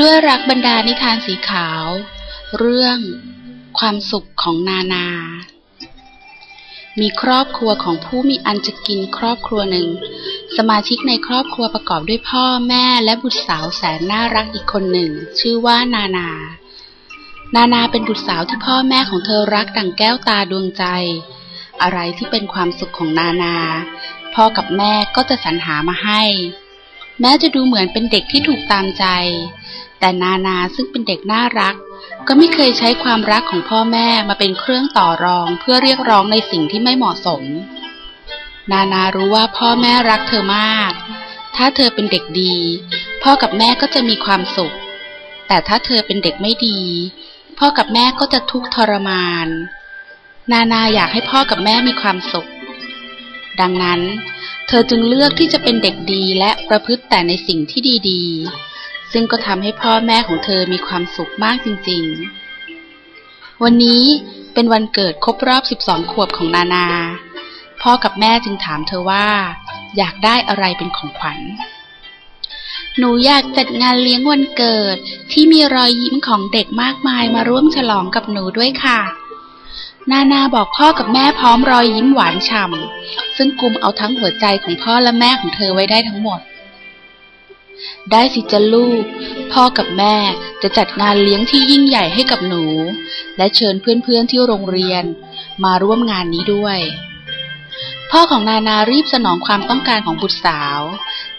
ด้วยรักบรรดานิทานสีขาว เรื่องความสุขของนานา มีครอบครัวของผู้มีอันจะกินครอบครัวหนึ่ง สมาชิกในครอบครัวประกอบด้วยพ่อแม่และบุตรสาวแสนน่ารักอีกคนหนึ่ง ชื่อว่านานา นานาเป็นบุตรสาวที่พ่อแม่ของเธอรักดังแก้วตาดวงใจ อะไรที่เป็นความสุขของนานา พ่อกับแม่ก็จะสรรหามาให้ แม้จะดูเหมือนเป็นเด็กที่ถูกตามใจ แต่นานาซึ่งเป็นเด็กน่ารัก ก็ไม่เคยใช้ความรักของพ่อแม่มาเป็นเครื่องต่อรองเพื่อเรียกร้องในสิ่งที่ไม่เหมาะสม นานารู้ว่าพ่อแม่รักเธอมาก ถ้าเธอเป็นเด็กดี พ่อกับแม่ก็จะมีความสุข แต่ถ้าเธอเป็นเด็กไม่ดี พ่อกับแม่ก็จะทุกข์ทรมาน นานาอยากให้พ่อกับแม่มีความสุข ดังนั้น เธอจึงเลือกที่จะเป็นเด็กดีและประพฤติแต่ในสิ่งที่ดีๆ ซึ่งก็ทำให้พ่อแม่ของเธอมีความสุขมากจริงๆ วันนี้เป็นวันเกิดครบรอบ 12 ขวบของนานา พ่อกับแม่จึงถามเธอว่า อยากได้อะไรเป็นของขวัญ หนูอยากจัดงานเลี้ยงวันเกิดที่มีรอยยิ้มของเด็กมากมายมาร่วมฉลองกับหนูด้วยค่ะนานาบอกพ่อกับแม่พร้อมรอยยิ้มหวานฉ่ำซึ่งกุมเอาทั้งหัวใจของพ่อและแม่ของเธอไว้ได้ทั้งหมด ได้สิจ้ะลูก พ่อกับแม่จะจัดงานเลี้ยงที่ยิ่งใหญ่ให้กับหนู และเชิญเพื่อนๆที่โรงเรียน มาร่วมงานนี้ด้วย พ่อของนานารีบสนองความต้องการของบุตรสาว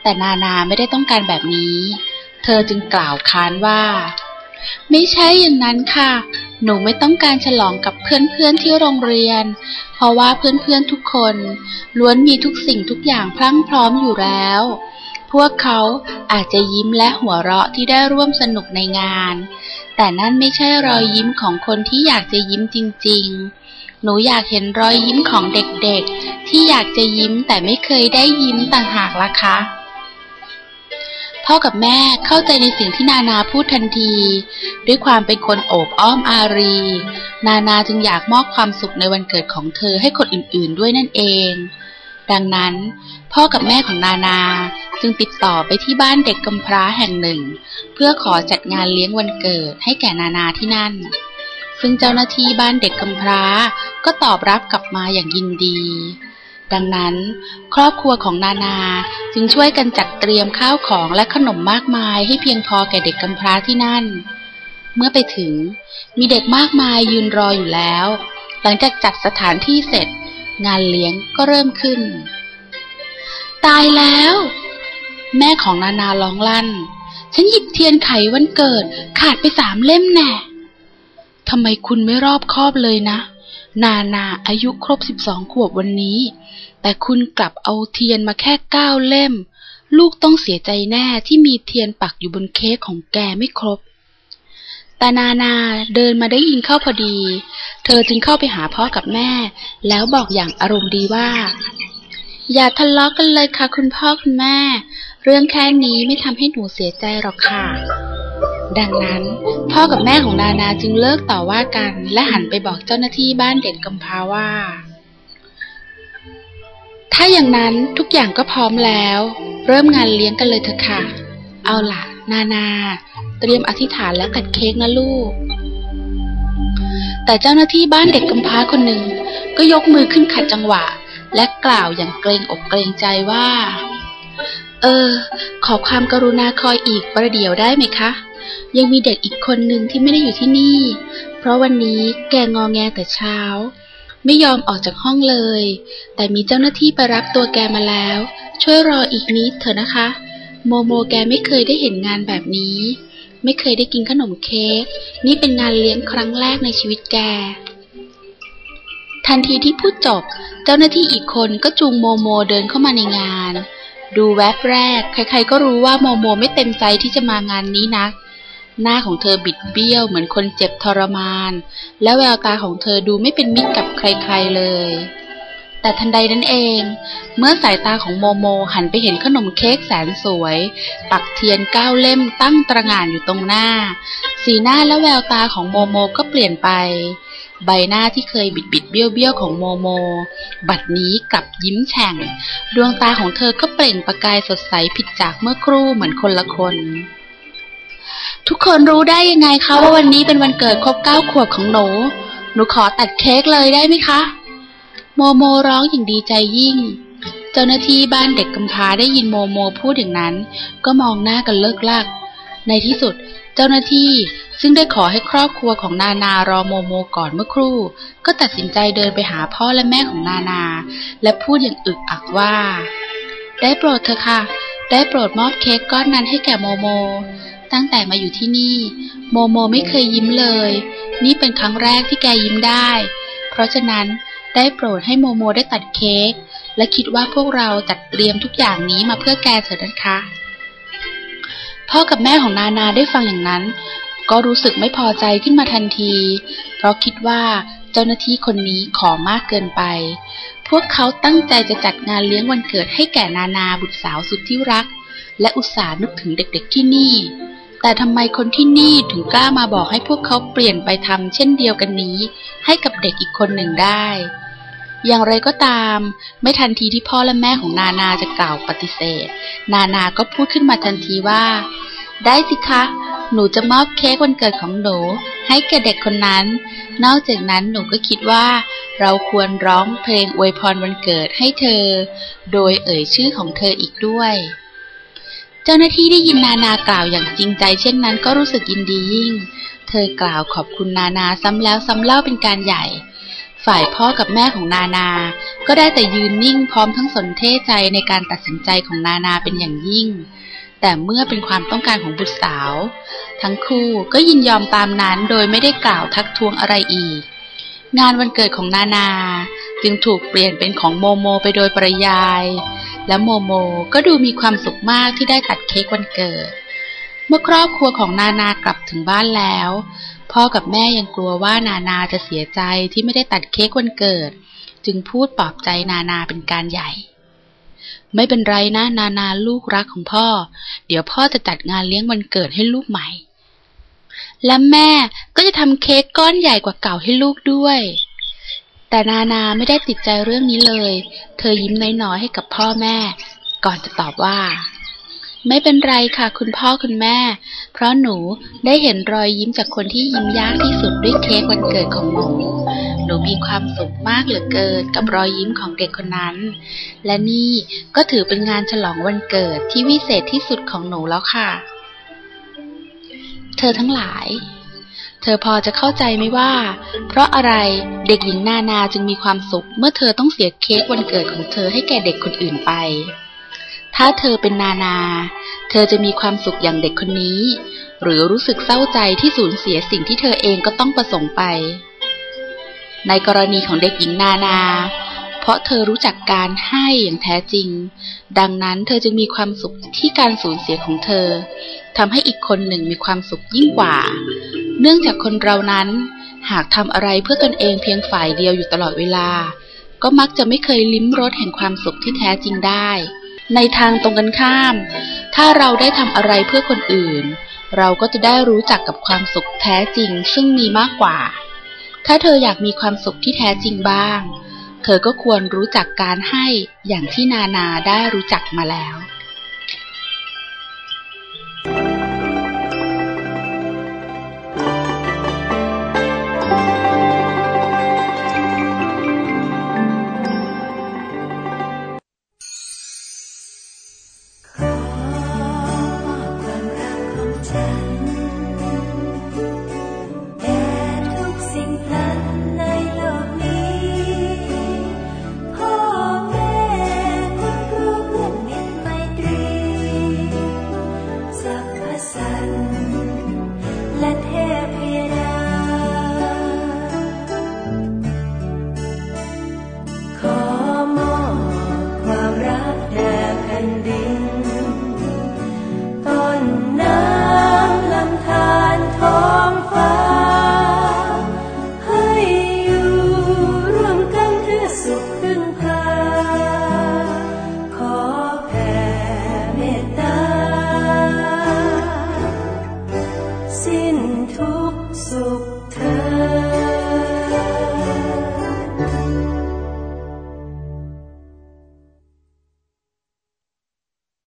แต่นานาไม่ได้ต้องการแบบนี้ เธอจึงกล่าวค้านว่า ไม่ใช่อย่างนั้นค่ะ หนูไม่ต้องการฉลองกับเพื่อนๆที่โรงเรียน เพราะว่าเพื่อนๆทุกคน ล้วนมีทุกสิ่งทุกอย่างพรั่งพร้อมอยู่แล้ว พวกเขาอาจจะยิ้มและหัวเราะที่ได้ร่วมสนุกในงาน แต่นั่นไม่ใช่รอยยิ้มของคนที่อยากจะยิ้มจริง ๆ หนูอยากเห็นรอยยิ้มของเด็กๆ ที่อยากจะยิ้มแต่ไม่เคยได้ยิ้มต่างหากล่ะคะ พ่อกับแม่เข้าใจในสิ่งที่นานาพูดทันที ด้วยความเป็นคนโอบอ้อมอารี นานาจึงอยากมอบความสุขในวันเกิดของเธอให้คนอื่นๆ ด้วยนั่นเอง ดังนั้น พ่อกับแม่ของนานา จึงติดต่อไปที่บ้านเด็กกำพร้าแห่งหนึ่ง เพื่อขอจัดงานเลี้ยงวันเกิดให้แก่นานาที่นั่น ซึ่งเจ้าหน้าที่บ้านเด็กกำพร้าก็ตอบรับกลับมาอย่างยินดี ดังนั้น ครอบครัวของนานาจึงช่วยกันจัดเตรียมข้าวของและขนมมากมายให้เพียงพอแก่เด็กกำพร้าที่นั่น เมื่อไปถึงมีเด็กมากมายยืนรออยู่แล้ว หลังจากจัดสถานที่เสร็จ งานเลี้ยงก็เริ่มขึ้น ตายแล้ว แม่ของนานาร้องลั่น ฉันหยิบเทียนไขวันเกิด ขาดไปสามเล่มแน่ทำไมคุณไม่รอบคอบเลยนะ นานาอายุครบสิบสองขวบวันนี้ แต่คุณกลับเอาเทียนมาแค่เก้าเล่ม ลูกต้องเสียใจแน่ที่มีเทียนปักอยู่บนเค้กของแกไม่ครบ แต่นานาเดินมาได้ยินเข้าพอดี เธอจึงเข้าไปหาพ่อกับแม่ แล้วบอกอย่างอารมณ์ดีว่า อย่าทะเลาะกกันเลยค่ะคุณพ่อคุณแม่ เรื่องแค่นี้ไม่ทำให้หนูเสียใจหรอกค่ะ ดังนั้น พ่อกับแม่ของนานาจึงเลิกต่อว่ากัน และหันไปบอกเจ้าหน้าที่บ้านเด็กกำพร้าว่า ถ้าอย่างนั้นทุกอย่างก็พร้อมแล้ว เริ่มงานเลี้ยงกันเลยเถอะค่ะ เอาล่ะ นานา เตรียมอธิษฐานแล้วกัดเค้กนะลูกแต่เจ้าหน้าที่บ้านเด็กกำพร้าคนหนึ่ง ก็ยกมือขึ้นขัดจังหวะ และกล่าวอย่างเกรงอกเกรงใจว่า เออ ขอความกรุณาคอยอีกประเดี๋ยวได้ไหมคะ ยังมีเด็กอีกคนหนึ่งที่ไม่ได้อยู่ที่นี่ เพราะวันนี้แกงองแงแต่เช้า ไม่ยอมออกจากห้องเลย แต่มีเจ้าหน้าที่ไปรับตัวแกมาแล้ว ช่วยรออีกนิดเถอะนะคะ โมโมแกไม่เคยได้เห็นงานแบบนี้ ไม่เคยได้กินขนมเค้ก นี่เป็นงานเลี้ยงครั้งแรกในชีวิตแกทันทีที่พูดจบ เจ้าหน้าที่อีกคนก็จูงโมโมเดินเข้ามาในงาน ดูแวบแรก ใครๆก็รู้ว่าโมโมไม่เต็มใจที่จะมางานนี้นัก หน้าของเธอบิดเบี้ยวเหมือนคนเจ็บทรมาน และแววตาของเธอดูไม่เป็นมิตรกับใครๆเลย แต่ทันใดนั้นเอง เมื่อสายตาของโมโมหันไปเห็นขนมเค้กแสนสวย ปักเทียนเก้าเล่มตั้งตระหง่านอยู่ตรงหน้า สีหน้าและแววตาของโมโมก็เปลี่ยนไป ใบหน้าที่เคยบิดบิดเบี้ยวเบี้ยวของโมโม บัดนี้กลับยิ้มแฉ่ง ดวงตาของเธอก็เปล่งประกายสดใสผิดจากเมื่อครู่เหมือนคนละคน ทุกคนรู้ได้ยังไงคะว่าวันนี้เป็นวันเกิดครบเก้าขวบของหนู หนูขอตัดเค้กเลยได้ไหมคะ โมโมร้องอย่างดีใจยิ่ง เจ้าหน้าที่บ้านเด็กกำพร้าได้ยินโมโมพูดอย่างนั้น ก็มองหน้ากันเลิกลัก ในที่สุดเจ้าหน้าที่ ซึ่งได้ขอให้ครอบครัวของนานารอโมโมก่อนเมื่อครู่ ก็ตัดสินใจเดินไปหาพ่อและแม่ของนานา และพูดอย่างอึกอักว่า ได้โปรดเถอะค่ะ ได้โปรดมอบเค้กก้อนนั้นให้แก่โมโม ตั้งแต่มาอยู่ที่นี่ โมโมไม่เคยยิ้มเลย นี่เป็นครั้งแรกที่แกยิ้มได้ เพราะฉะนั้นได้โปรดให้โมโมได้ตัดเค้กและคิดว่าพวกเราจัดเตรียมทุกอย่างนี้มาเพื่อแกเถิดนะคะพ่อกับแม่ของนานาได้ฟังอย่างนั้น ก็รู้สึกไม่พอใจขึ้นมาทันที เพราะคิดว่าเจ้าหน้าที่คนนี้ขอมากเกินไป พวกเขาตั้งใจจะจัดงานเลี้ยงวันเกิดให้แก่นานาบุตรสาวสุดที่รัก และอุตส่าห์นึกถึงเด็กๆที่นี่ แต่ทำไมคนที่นี่ถึงกล้ามาบอกให้พวกเขาเปลี่ยนไปทำเช่นเดียวกันนี้ ให้กับเด็กอีกคนหนึ่งได้อย่างไรก็ตาม ไม่ทันทีที่พ่อและแม่ของนานาจะกล่าวปฏิเสธ นานาก็พูดขึ้นมาทันทีว่า ได้สิคะ หนูจะมอบเค้กวันเกิดของหนู ให้แก่เด็กคนนั้น นอกจากนั้นหนูก็คิดว่า เราควรร้องเพลงอวยพรวันเกิดให้เธอ โดยเอ่ยชื่อของเธออีกด้วย เจ้าหน้าที่ได้ยินนานากล่าวอย่างจริงใจเช่นนั้นก็รู้สึกยินดียิ่ง เธอกล่าวขอบคุณนานาซ้ำแล้วซ้ำเล่าเป็นการใหญ่ ฝ่ายพ่อกับแม่ของนานา ก็ได้แต่ยืนนิ่งพร้อมทั้งสนเทใจในการตัดสินใจของนานาเป็นอย่างยิ่ง แต่เมื่อเป็นความต้องการของบุตรสาว ทั้งคู่ก็ยินยอมตามนั้นโดยไม่ได้กล่าวทักท้วงอะไรอีก งานวันเกิดของนานา จึงถูกเปลี่ยนเป็นของโมโมไปโดยปริยาย และโมโมก็ดูมีความสุขมากที่ได้ตัดเค้กวันเกิด เมื่อครอบครัวของนานากลับถึงบ้านแล้ว พ่อกับแม่ยังกลัวว่านานาจะเสียใจที่ไม่ได้ตัดเค้กวันเกิด จึงพูดปลอบใจนานาเป็นการใหญ่ ไม่เป็นไรนะ นานาลูกรักของพ่อ เดี๋ยวพ่อจะจัดงานเลี้ยงวันเกิดให้ลูกใหม่ และแม่ก็จะทำเค้กก้อนใหญ่กว่าเก่าให้ลูกด้วย แต่นานาไม่ได้ติดใจเรื่องนี้เลย เธอยิ้มน้อยๆให้กับพ่อแม่ ก่อนจะตอบว่า ไม่เป็นไรค่ะคุณพ่อคุณแม่ เพราะหนูได้เห็นรอยยิ้มจากคนที่ยิ้มยากที่สุดด้วยเค้กวันเกิดของหนู หนูมีความสุขมากเหลือเกินกับรอยยิ้มของเด็กคนนั้น และนี่ก็ถือเป็นงานฉลองวันเกิดที่วิเศษที่สุดของหนูแล้วค่ะ เธอทั้งหลาย เธอพอจะเข้าใจไหมว่า เพราะอะไรเด็กหญิงนานาจึงมีความสุข เมื่อเธอต้องเสียเค้กวันเกิดของเธอให้แก่เด็กคนอื่นไป ถ้าเธอเป็นนานา เธอจะมีความสุขอย่างเด็กคนนี้ หรือรู้สึกเศร้าใจที่สูญเสียสิ่งที่เธอเองก็ต้องประสงค์ไป ในกรณีของเด็กหญิงนานา เพราะเธอรู้จักการให้อย่างแท้จริง ดังนั้นเธอจึงมีความสุขที่การสูญเสียของเธอทำให้อีกคนหนึ่งมีความสุขยิ่งกว่า เนื่องจากคนเรานั้นหากทำอะไรเพื่อตนเองเพียงฝ่ายเดียวอยู่ตลอดเวลา ก็มักจะไม่เคยลิ้มรสแห่งความสุขที่แท้จริงได้ ในทางตรงกันข้าม ถ้าเราได้ทำอะไรเพื่อคนอื่น เราก็จะได้รู้จักกับความสุขแท้จริงซึ่งมีมากกว่า ถ้าเธออยากมีความสุขที่แท้จริงบ้าง เธอก็ควรรู้จักการให้อย่างที่นานาได้รู้จักมาแล้ว ร